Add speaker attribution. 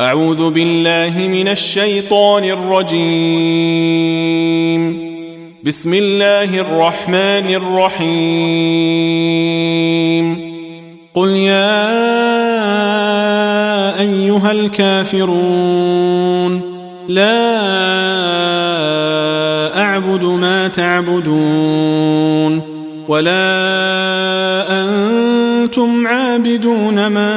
Speaker 1: أعوذ بالله من الشيطان الرجيم. بسم الله الرحمن الرحيم. قل يا أيها الكافرون لا أعبد ما تعبدون ولا أنتم عابدون ما